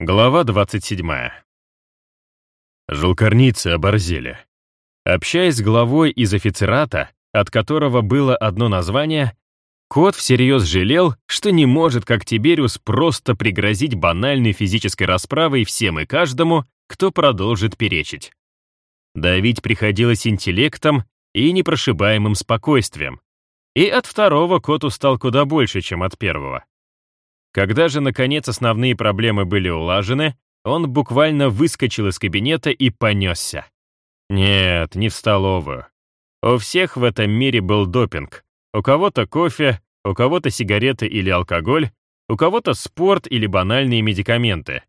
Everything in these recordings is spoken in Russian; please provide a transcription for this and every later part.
Глава 27. Жулкарницы оборзели. Общаясь с главой из офицерата, от которого было одно название, кот всерьез жалел, что не может, как Тибериус, просто пригрозить банальной физической расправой всем и каждому, кто продолжит перечить. Давить приходилось интеллектом и непрошибаемым спокойствием. И от второго кот устал куда больше, чем от первого. Когда же, наконец, основные проблемы были улажены, он буквально выскочил из кабинета и понесся. Нет, не в столовую. У всех в этом мире был допинг. У кого-то кофе, у кого-то сигареты или алкоголь, у кого-то спорт или банальные медикаменты.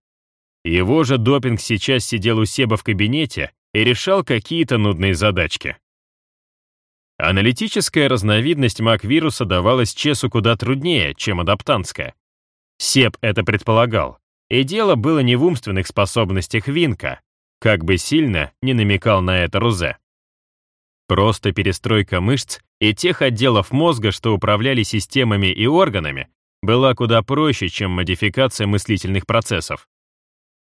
Его же допинг сейчас сидел у Себа в кабинете и решал какие-то нудные задачки. Аналитическая разновидность маг-вируса давалась Чесу куда труднее, чем адаптантская. Сеп это предполагал, и дело было не в умственных способностях Винка, как бы сильно не намекал на это Рузе. Просто перестройка мышц и тех отделов мозга, что управляли системами и органами, была куда проще, чем модификация мыслительных процессов.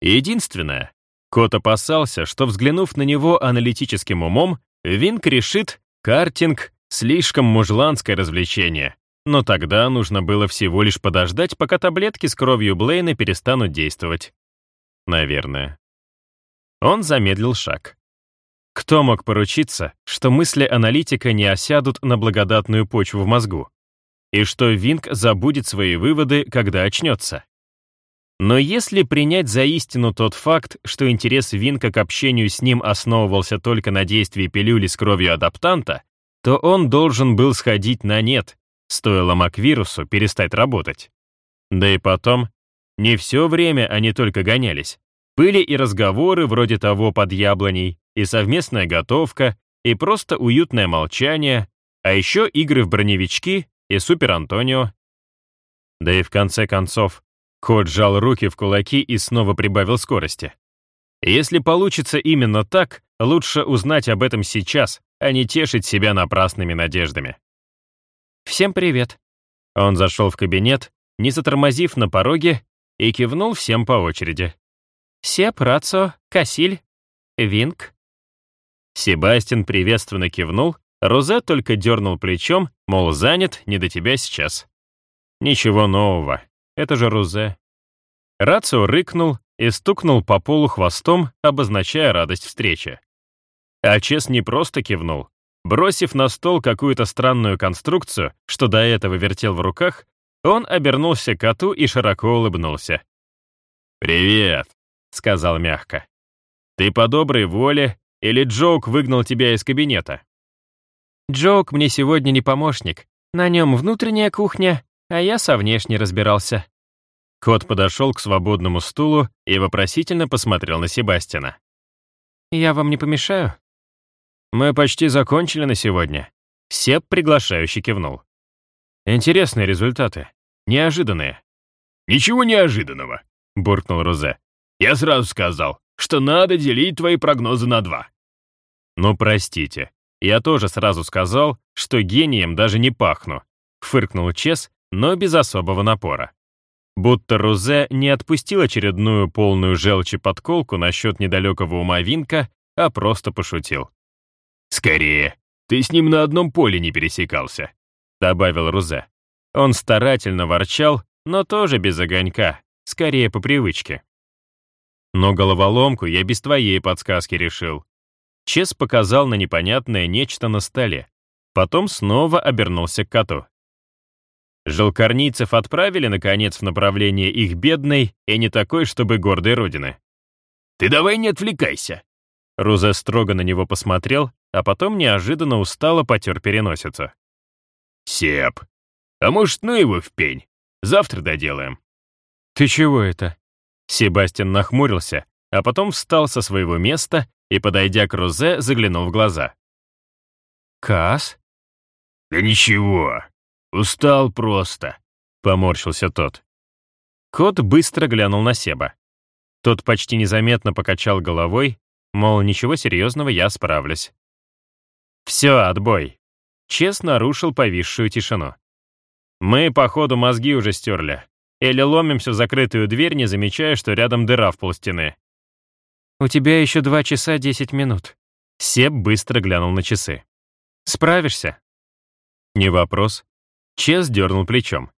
Единственное, кот опасался, что, взглянув на него аналитическим умом, Винк решит, картинг — слишком мужланское развлечение, но тогда нужно было всего лишь подождать, пока таблетки с кровью Блейна перестанут действовать. Наверное. Он замедлил шаг. Кто мог поручиться, что мысли аналитика не осядут на благодатную почву в мозгу? И что Винг забудет свои выводы, когда очнется? Но если принять за истину тот факт, что интерес Винка к общению с ним основывался только на действии пилюли с кровью адаптанта, то он должен был сходить на нет, Стоило Маквирусу перестать работать. Да и потом, не все время они только гонялись. Были и разговоры вроде того под яблоней, и совместная готовка, и просто уютное молчание, а еще игры в броневички и Супер Антонио. Да и в конце концов, кот сжал руки в кулаки и снова прибавил скорости. Если получится именно так, лучше узнать об этом сейчас, а не тешить себя напрасными надеждами. «Всем привет». Он зашел в кабинет, не затормозив на пороге, и кивнул всем по очереди. «Сеп, Рацио, Касиль, Винк». Себастьян приветственно кивнул, Розе только дернул плечом, мол, занят, не до тебя сейчас. Ничего нового, это же Розе. Рацио рыкнул и стукнул по полу хвостом, обозначая радость встречи. А Чес не просто кивнул, Бросив на стол какую-то странную конструкцию, что до этого вертел в руках, он обернулся к коту и широко улыбнулся. «Привет», — сказал мягко. «Ты по доброй воле или Джоук выгнал тебя из кабинета?» «Джоук мне сегодня не помощник. На нем внутренняя кухня, а я со внешней разбирался». Кот подошел к свободному стулу и вопросительно посмотрел на Себастина. «Я вам не помешаю?» «Мы почти закончили на сегодня». Сеп приглашающе кивнул. «Интересные результаты. Неожиданные». «Ничего неожиданного», — буркнул Розе. «Я сразу сказал, что надо делить твои прогнозы на два». «Ну, простите, я тоже сразу сказал, что гением даже не пахну», — фыркнул Чес, но без особого напора. Будто Рузе не отпустил очередную полную желчи подколку насчет недалекого ума Винка, а просто пошутил. «Скорее, ты с ним на одном поле не пересекался», — добавил Рузе. Он старательно ворчал, но тоже без огонька, скорее по привычке. Но головоломку я без твоей подсказки решил. Чес показал на непонятное нечто на столе. Потом снова обернулся к коту. Желкорнийцев отправили, наконец, в направление их бедной и не такой, чтобы гордой родины. «Ты давай не отвлекайся!» Рузе строго на него посмотрел, а потом неожиданно устало потер переносицу. «Сеп, а может, ну его в пень? Завтра доделаем». «Ты чего это?» Себастьян нахмурился, а потом встал со своего места и, подойдя к Розе, заглянул в глаза. «Кас?» «Да ничего, устал просто», — поморщился тот. Кот быстро глянул на Себа. Тот почти незаметно покачал головой, мол, ничего серьезного, я справлюсь. «Все, отбой!» Честно нарушил повисшую тишину. «Мы, походу, мозги уже стерли. или ломимся в закрытую дверь, не замечая, что рядом дыра в полстены. «У тебя еще два часа десять минут». Себ быстро глянул на часы. «Справишься?» «Не вопрос». Чес дернул плечом.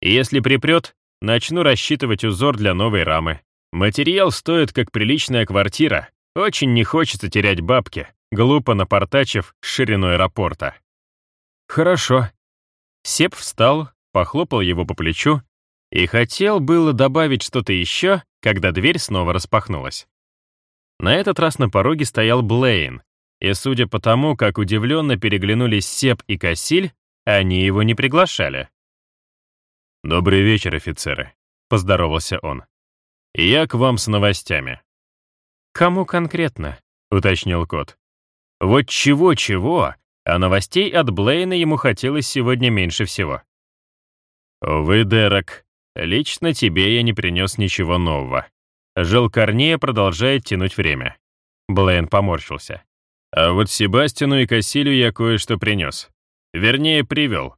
«Если припрет, начну рассчитывать узор для новой рамы. Материал стоит как приличная квартира. Очень не хочется терять бабки, глупо напортачив с шириной аэропорта». «Хорошо». Сеп встал, похлопал его по плечу и хотел было добавить что-то еще, когда дверь снова распахнулась. На этот раз на пороге стоял Блейн, и судя по тому, как удивленно переглянулись Сеп и Кассиль, они его не приглашали. «Добрый вечер, офицеры», — поздоровался он. «Я к вам с новостями». «Кому конкретно?» — уточнил кот. Вот чего-чего, а новостей от Блейна ему хотелось сегодня меньше всего. «Вы, Дерек, лично тебе я не принес ничего нового. Жил Корнея продолжает тянуть время. Блейн поморщился. А вот Себастину и Кассилю я кое-что принес. Вернее, привел.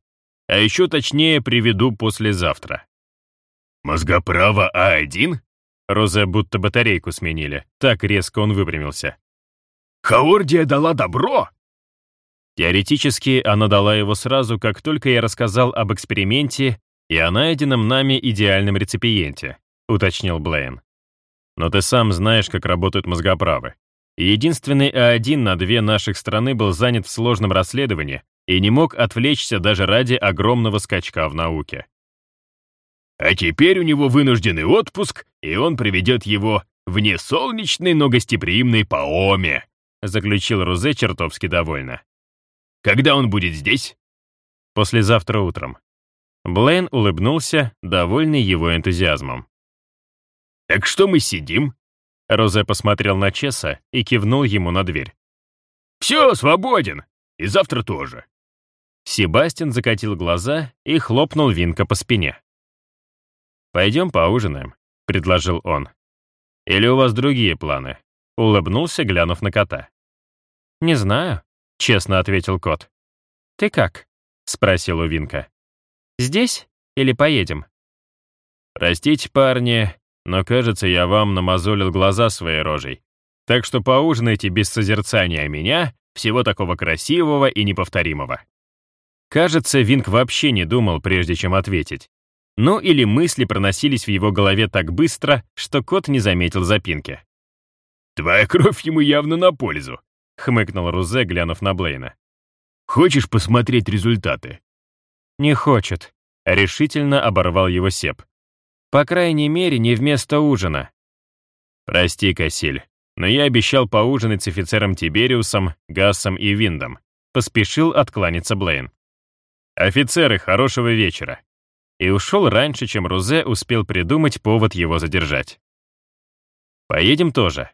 А еще точнее приведу послезавтра. «Мозгоправо А1?» Розе будто батарейку сменили. Так резко он выпрямился. «Хаордия дала добро?» Теоретически, она дала его сразу, как только я рассказал об эксперименте и о найденном нами идеальном реципиенте, уточнил Блейн. Но ты сам знаешь, как работают мозгоправы. Единственный А1 на две наших страны был занят в сложном расследовании и не мог отвлечься даже ради огромного скачка в науке. А теперь у него вынужденный отпуск, и он приведет его в несолнечный, но гостеприимный Паоме, заключил Рузе чертовски довольно. Когда он будет здесь? Послезавтра утром. Блейн улыбнулся, довольный его энтузиазмом. «Так что мы сидим?» Розе посмотрел на Чеса и кивнул ему на дверь. «Все, свободен. И завтра тоже». Себастьян закатил глаза и хлопнул Винка по спине. «Пойдем поужинаем», — предложил он. «Или у вас другие планы?» — улыбнулся, глянув на кота. «Не знаю», — честно ответил кот. «Ты как?» — спросил у Винка. «Здесь или поедем?» «Простите, парни, но, кажется, я вам намазолил глаза своей рожей. Так что поужинайте без созерцания меня, всего такого красивого и неповторимого». Кажется, Винк вообще не думал, прежде чем ответить. Ну или мысли проносились в его голове так быстро, что кот не заметил запинки. «Твоя кровь ему явно на пользу», — хмыкнул Рузе, глянув на Блейна. «Хочешь посмотреть результаты?» «Не хочет», — решительно оборвал его Сеп. По крайней мере, не вместо ужина. Прости, Кассиль, но я обещал поужинать с офицером Тибериусом, Гассом и Виндом. Поспешил откланяться Блейн. Офицеры, хорошего вечера. И ушел раньше, чем Рузе успел придумать повод его задержать. Поедем тоже.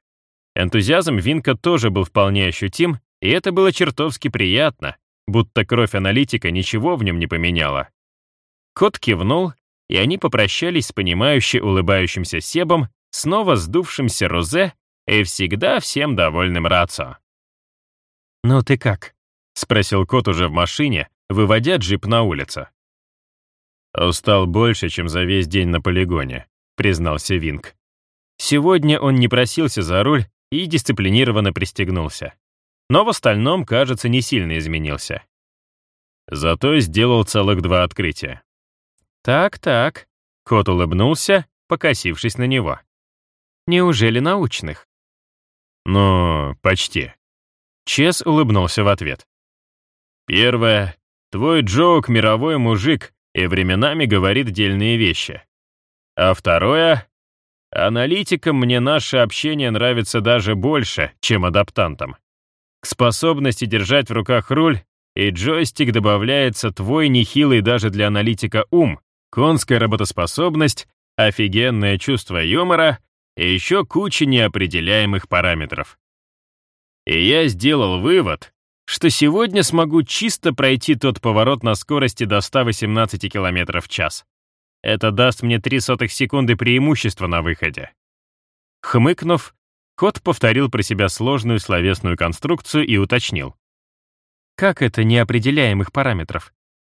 Энтузиазм Винка тоже был вполне ощутим, и это было чертовски приятно, будто кровь аналитика ничего в нем не поменяла. Кот кивнул и они попрощались с понимающе улыбающимся Себом, снова сдувшимся Розе и всегда всем довольным Рацо. «Ну ты как?» — спросил кот уже в машине, выводя джип на улицу. «Устал больше, чем за весь день на полигоне», — признался Винг. Сегодня он не просился за руль и дисциплинированно пристегнулся. Но в остальном, кажется, не сильно изменился. Зато сделал целых два открытия. «Так-так», — кот улыбнулся, покосившись на него. «Неужели научных?» «Ну, почти». Чес улыбнулся в ответ. «Первое. Твой Джоук — мировой мужик и временами говорит дельные вещи. А второе. Аналитикам мне наше общение нравится даже больше, чем адаптантам. К способности держать в руках руль и джойстик добавляется твой нехилый даже для аналитика ум, конская работоспособность, офигенное чувство юмора и еще куча неопределяемых параметров. И я сделал вывод, что сегодня смогу чисто пройти тот поворот на скорости до 118 км в час. Это даст мне 3 сотых секунды преимущества на выходе. Хмыкнув, кот повторил про себя сложную словесную конструкцию и уточнил. Как это неопределяемых параметров?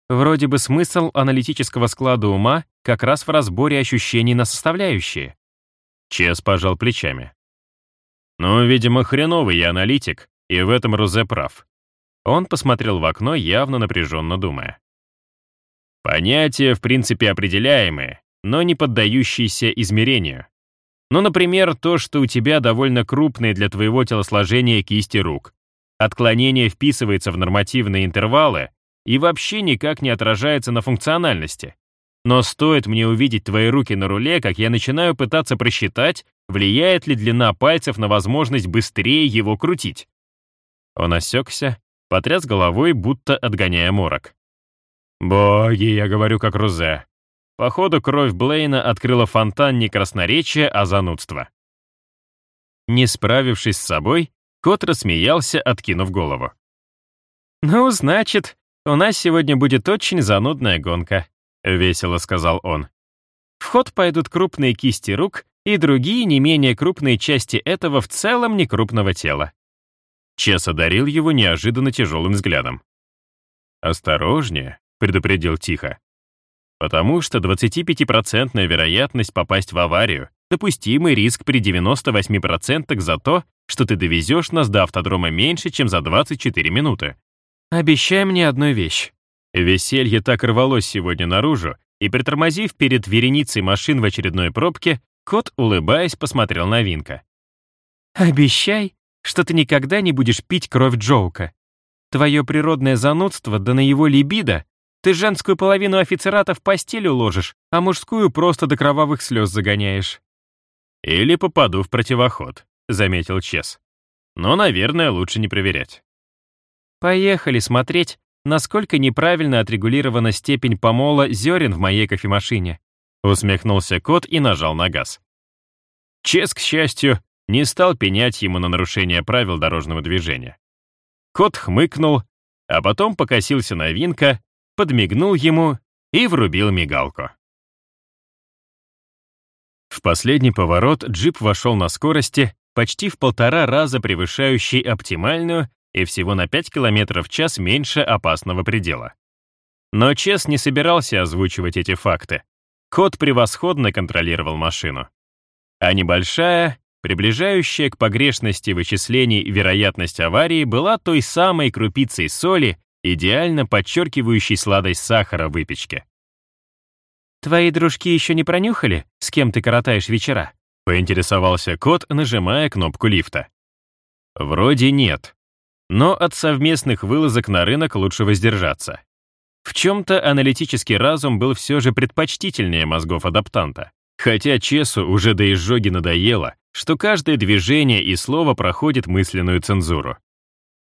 Вроде бы смысл аналитического склада ума как раз в разборе ощущений на составляющие. Чес пожал плечами. Ну, видимо, хреновый я аналитик, и в этом Розе прав. Он посмотрел в окно, явно напряженно думая. Понятия, в принципе, определяемые, но не поддающиеся измерению. Ну, например, то, что у тебя довольно крупные для твоего телосложения кисти рук. Отклонение вписывается в нормативные интервалы и вообще никак не отражается на функциональности. Но стоит мне увидеть твои руки на руле, как я начинаю пытаться просчитать, влияет ли длина пальцев на возможность быстрее его крутить. Он осекся, потряс головой, будто отгоняя морок. «Боги, я говорю как Рузе. Походу, кровь Блейна открыла фонтан не красноречия, а занудства». Не справившись с собой, кот рассмеялся, откинув голову. «Ну, значит, у нас сегодня будет очень занудная гонка», — весело сказал он. «В ход пойдут крупные кисти рук и другие не менее крупные части этого в целом некрупного тела». Чес одарил его неожиданно тяжелым взглядом. «Осторожнее», — предупредил тихо. «Потому что 25% вероятность попасть в аварию, допустимый риск при 98% за то, что ты довезешь нас до автодрома меньше, чем за 24 минуты. Обещай мне одну вещь. Веселье так рвалось сегодня наружу, и, притормозив перед вереницей машин в очередной пробке, кот, улыбаясь, посмотрел на Винка. «Обещай, что ты никогда не будешь пить кровь Джоука. Твое природное занудство, да на его либидо, ты женскую половину офицерата в постель уложишь, а мужскую просто до кровавых слез загоняешь». «Или попаду в противоход», — заметил Чес. «Но, наверное, лучше не проверять». «Поехали смотреть, насколько неправильно отрегулирована степень помола зерен в моей кофемашине», усмехнулся кот и нажал на газ. Чес, к счастью, не стал пенять ему на нарушение правил дорожного движения. Кот хмыкнул, а потом покосился на Винка, подмигнул ему и врубил мигалку. В последний поворот джип вошел на скорости, почти в полтора раза превышающей оптимальную и всего на 5 км в час меньше опасного предела. Но Чес не собирался озвучивать эти факты. Кот превосходно контролировал машину. А небольшая, приближающая к погрешности вычислений вероятность аварии была той самой крупицей соли, идеально подчеркивающей сладость сахара в выпечке. «Твои дружки еще не пронюхали, с кем ты коротаешь вечера?» — поинтересовался кот, нажимая кнопку лифта. «Вроде нет», но от совместных вылазок на рынок лучше воздержаться. В чем-то аналитический разум был все же предпочтительнее мозгов адаптанта. Хотя Чесу уже до изжоги надоело, что каждое движение и слово проходит мысленную цензуру.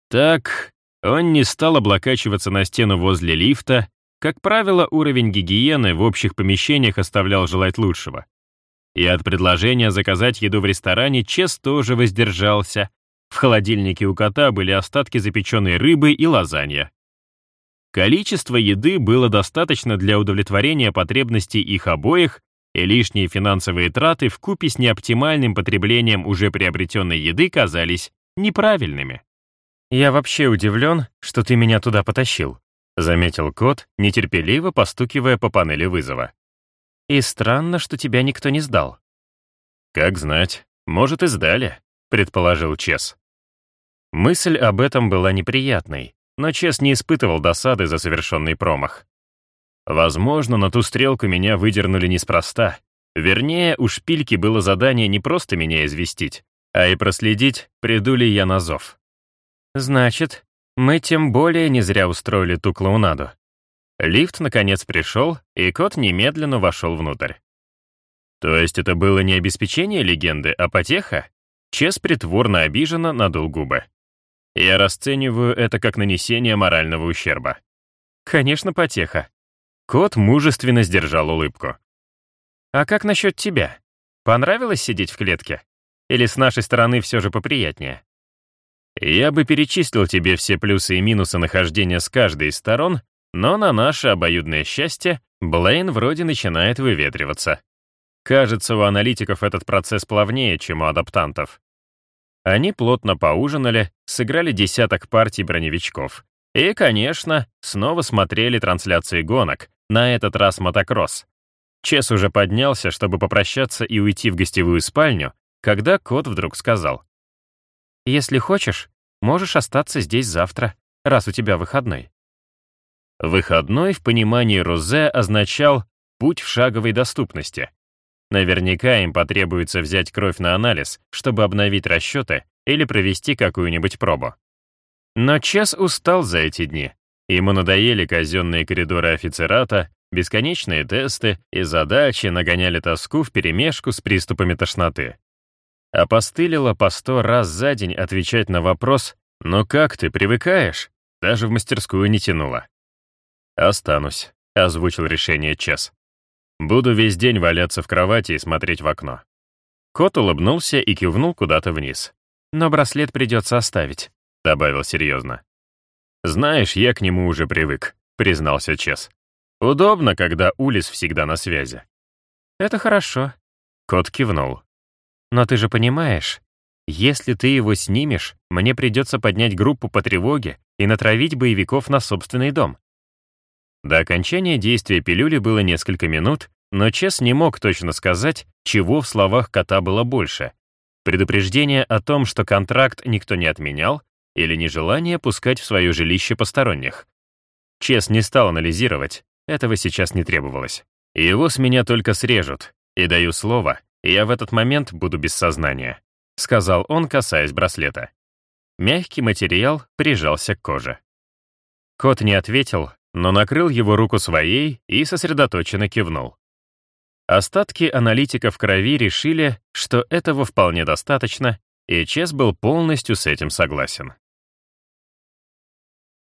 Так, он не стал облокачиваться на стену возле лифта, как правило, уровень гигиены в общих помещениях оставлял желать лучшего. И от предложения заказать еду в ресторане Чес тоже воздержался, в холодильнике у кота были остатки запеченной рыбы и лазанья. Количество еды было достаточно для удовлетворения потребностей их обоих, и лишние финансовые траты в купе с неоптимальным потреблением уже приобретенной еды казались неправильными. «Я вообще удивлен, что ты меня туда потащил», заметил кот, нетерпеливо постукивая по панели вызова. «И странно, что тебя никто не сдал». «Как знать, может, и сдали», предположил Чес. Мысль об этом была неприятной, но Чес не испытывал досады за совершенный промах. Возможно, на ту стрелку меня выдернули неспроста. Вернее, у шпильки было задание не просто меня известить, а и проследить, приду ли я на зов. Значит, мы тем более не зря устроили ту клоунаду. Лифт, наконец, пришел, и кот немедленно вошел внутрь. То есть это было не обеспечение легенды, а потеха? Чес притворно обиженно надул губы. Я расцениваю это как нанесение морального ущерба. Конечно, потеха. Кот мужественно сдержал улыбку. А как насчет тебя? Понравилось сидеть в клетке? Или с нашей стороны все же поприятнее? Я бы перечислил тебе все плюсы и минусы нахождения с каждой из сторон, но на наше обоюдное счастье Блейн вроде начинает выветриваться. Кажется, у аналитиков этот процесс плавнее, чем у адаптантов. Они плотно поужинали, сыграли десяток партий броневичков. И, конечно, снова смотрели трансляции гонок, на этот раз мотокросс. Чес уже поднялся, чтобы попрощаться и уйти в гостевую спальню, когда кот вдруг сказал. «Если хочешь, можешь остаться здесь завтра, раз у тебя выходной». Выходной в понимании Розе означал путь в шаговой доступности. Наверняка им потребуется взять кровь на анализ, чтобы обновить расчеты или провести какую-нибудь пробу. Но Чес устал за эти дни. Ему надоели казенные коридоры офицерата, бесконечные тесты и задачи нагоняли тоску вперемешку с приступами тошноты. Опостылило по сто раз за день отвечать на вопрос «Ну как ты, привыкаешь?» Даже в мастерскую не тянуло. «Останусь», — озвучил решение Чес. «Буду весь день валяться в кровати и смотреть в окно». Кот улыбнулся и кивнул куда-то вниз. «Но браслет придется оставить», — добавил серьезно. «Знаешь, я к нему уже привык», — признался Чес. «Удобно, когда Улис всегда на связи». «Это хорошо», — кот кивнул. Но ты же понимаешь, если ты его снимешь, мне придется поднять группу по тревоге и натравить боевиков на собственный дом. До окончания действия пилюли было несколько минут, но Чес не мог точно сказать, чего в словах кота было больше. Предупреждение о том, что контракт никто не отменял, или нежелание пускать в свое жилище посторонних. Чес не стал анализировать, этого сейчас не требовалось. Его с меня только срежут, и даю слово, «Я в этот момент буду без сознания», — сказал он, касаясь браслета. Мягкий материал прижался к коже. Кот не ответил, но накрыл его руку своей и сосредоточенно кивнул. Остатки аналитиков крови решили, что этого вполне достаточно, и Чес был полностью с этим согласен.